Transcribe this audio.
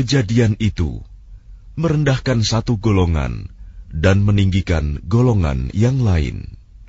kejadian itu merendahkan satu golongan dan meninggikan golongan yang lain.